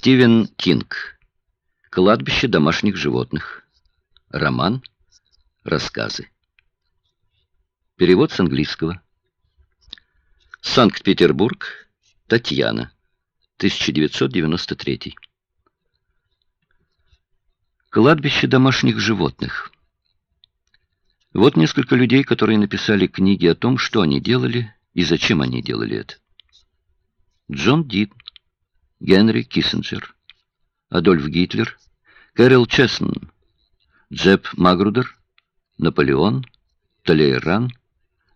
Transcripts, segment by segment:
Стивен Кинг. Кладбище домашних животных. Роман. Рассказы. Перевод с английского. Санкт-Петербург. Татьяна. 1993. Кладбище домашних животных. Вот несколько людей, которые написали книги о том, что они делали и зачем они делали это. Джон Дит, Генри Киссинджер, Адольф Гитлер, Кэрол Чеснон, Джеб Магрудер, Наполеон, Толейран,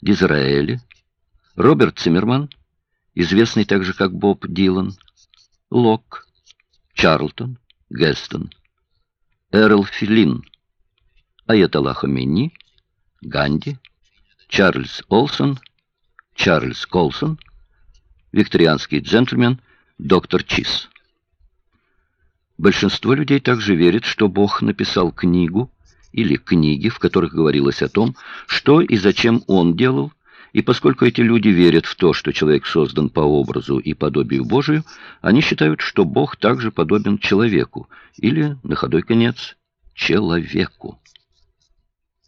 Дизраэли, Роберт Циммерман, известный также как Боб Дилан, Лок, Чарлтон, Гестон, Эрл Филин, Аятолла Хомейни, Ганди, Чарльз Олсон, Чарльз Колсон, викторианский джентльмен, доктор Чиз. Большинство людей также верит, что Бог написал книгу или книги, в которых говорилось о том, что и зачем Он делал, и поскольку эти люди верят в то, что человек создан по образу и подобию Божию, они считают, что Бог также подобен человеку, или, на ходой конец, человеку.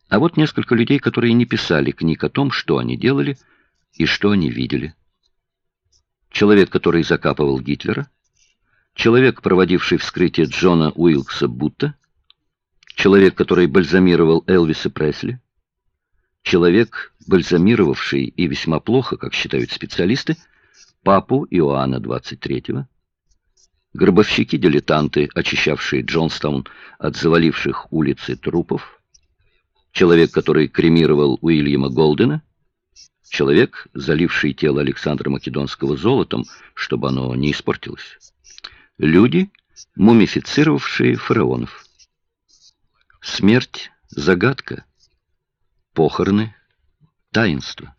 А вот несколько людей, которые не писали книг о том, что они делали и что они видели человек, который закапывал Гитлера, человек, проводивший вскрытие Джона Уилкса Бутта, человек, который бальзамировал Элвиса Пресли, человек, бальзамировавший и весьма плохо, как считают специалисты, папу Иоанна XXIII, гробовщики-дилетанты, очищавшие Джонстаун от заваливших улицы трупов, человек, который кремировал Уильяма Голдена, Человек, заливший тело Александра Македонского золотом, чтобы оно не испортилось. Люди, мумифицировавшие фараонов. Смерть — загадка. Похороны — таинство.